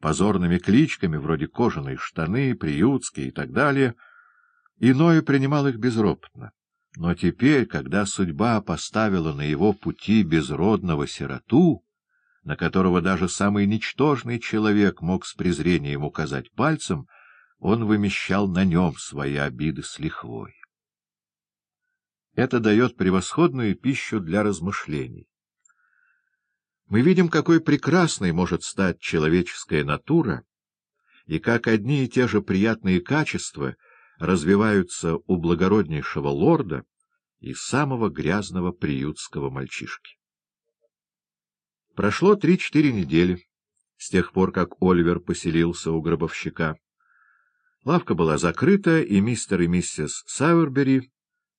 позорными кличками, вроде кожаные штаны, приютские и так далее, иное принимал их безропотно. Но теперь, когда судьба поставила на его пути безродного сироту, на которого даже самый ничтожный человек мог с презрением указать пальцем, он вымещал на нем свои обиды с лихвой. Это дает превосходную пищу для размышлений. Мы видим, какой прекрасной может стать человеческая натура, и как одни и те же приятные качества развиваются у благороднейшего лорда и самого грязного приютского мальчишки. Прошло три-четыре недели с тех пор, как Оливер поселился у гробовщика. Лавка была закрыта, и мистер и миссис Сауэрбери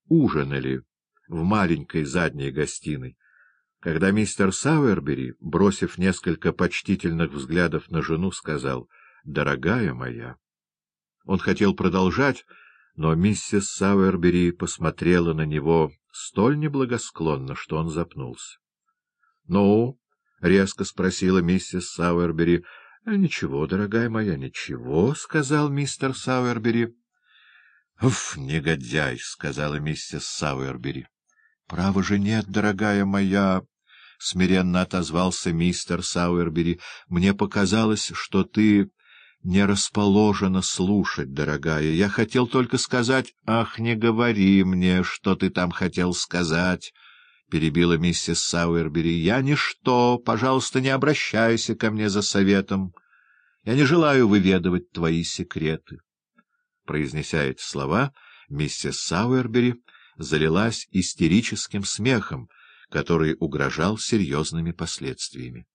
ужинали в маленькой задней гостиной, когда мистер Сауэрбери, бросив несколько почтительных взглядов на жену, сказал «Дорогая моя». Он хотел продолжать, но миссис Сауэрбери посмотрела на него столь неблагосклонно, что он запнулся. — Ну? — резко спросила миссис Сауэрбери. — Ничего, дорогая моя, ничего, — сказал мистер Сауэрбери. — Уф, негодяй, — сказала миссис Сауэрбери. — Право же нет, дорогая моя, — смиренно отозвался мистер Сауэрбери. — Мне показалось, что ты не расположена слушать, дорогая. Я хотел только сказать... — Ах, не говори мне, что ты там хотел сказать, — перебила миссис Сауэрбери. — Я ничто. Пожалуйста, не обращайся ко мне за советом. Я не желаю выведывать твои секреты. Произнеся эти слова, миссис Сауэрбери залилась истерическим смехом, который угрожал серьезными последствиями.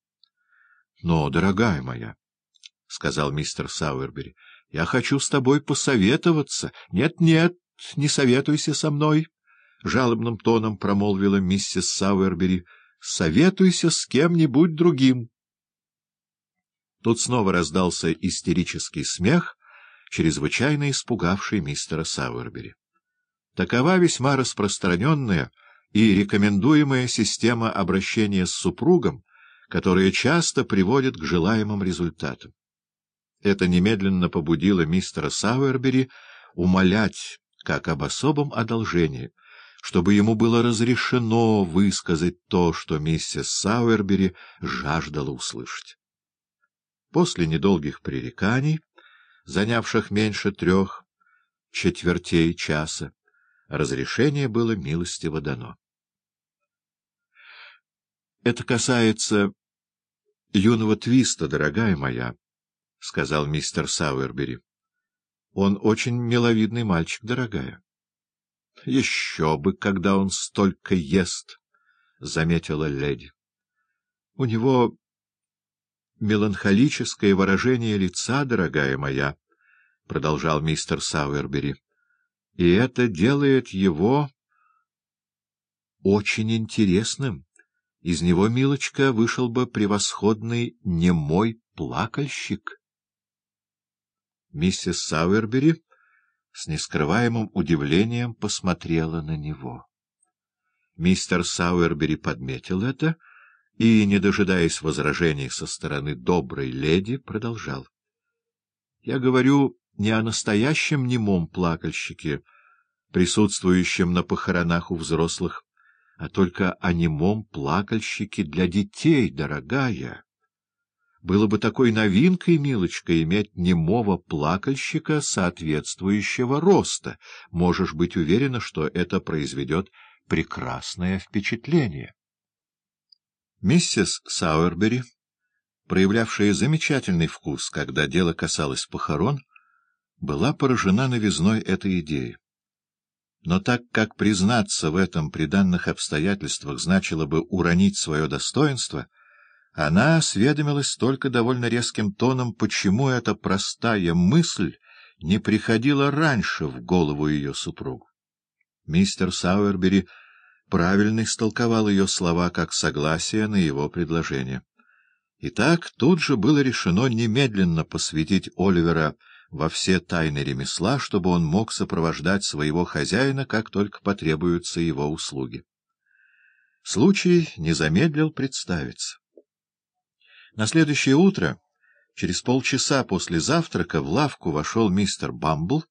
— Но, дорогая моя... — сказал мистер Сауэрбери. — Я хочу с тобой посоветоваться. Нет, — Нет-нет, не советуйся со мной, — жалобным тоном промолвила миссис Сауэрбери. — Советуйся с кем-нибудь другим. Тут снова раздался истерический смех, чрезвычайно испугавший мистера Сауэрбери. Такова весьма распространенная и рекомендуемая система обращения с супругом, которая часто приводит к желаемым результатам. Это немедленно побудило мистера Сауэрбери умолять, как об особом одолжении, чтобы ему было разрешено высказать то, что миссис Сауэрбери жаждала услышать. После недолгих пререканий, занявших меньше трех четвертей часа, разрешение было милостиво дано. Это касается юного Твиста, дорогая моя, — сказал мистер Сауэрбери. — Он очень миловидный мальчик, дорогая. — Еще бы, когда он столько ест, — заметила леди. — У него меланхолическое выражение лица, дорогая моя, — продолжал мистер Сауэрбери. — И это делает его очень интересным. Из него, милочка, вышел бы превосходный немой плакальщик. Миссис Сауэрбери с нескрываемым удивлением посмотрела на него. Мистер Сауэрбери подметил это и, не дожидаясь возражений со стороны доброй леди, продолжал. — Я говорю не о настоящем немом плакальщике, присутствующем на похоронах у взрослых, а только о немом плакальщике для детей, дорогая. Было бы такой новинкой, милочка, иметь немого плакальщика соответствующего роста. Можешь быть уверена, что это произведет прекрасное впечатление. Миссис Сауэрбери, проявлявшая замечательный вкус, когда дело касалось похорон, была поражена новизной этой идеи. Но так как признаться в этом при данных обстоятельствах значило бы уронить свое достоинство — она осведомилась только довольно резким тоном, почему эта простая мысль не приходила раньше в голову ее супругу. Мистер Сауэрбери правильно истолковал ее слова как согласие на его предложение. Итак, тут же было решено немедленно посвятить Оливера во все тайны ремесла, чтобы он мог сопровождать своего хозяина, как только потребуются его услуги. Случай не замедлил представиться. На следующее утро Через полчаса после завтрака в лавку вошел мистер Бамбл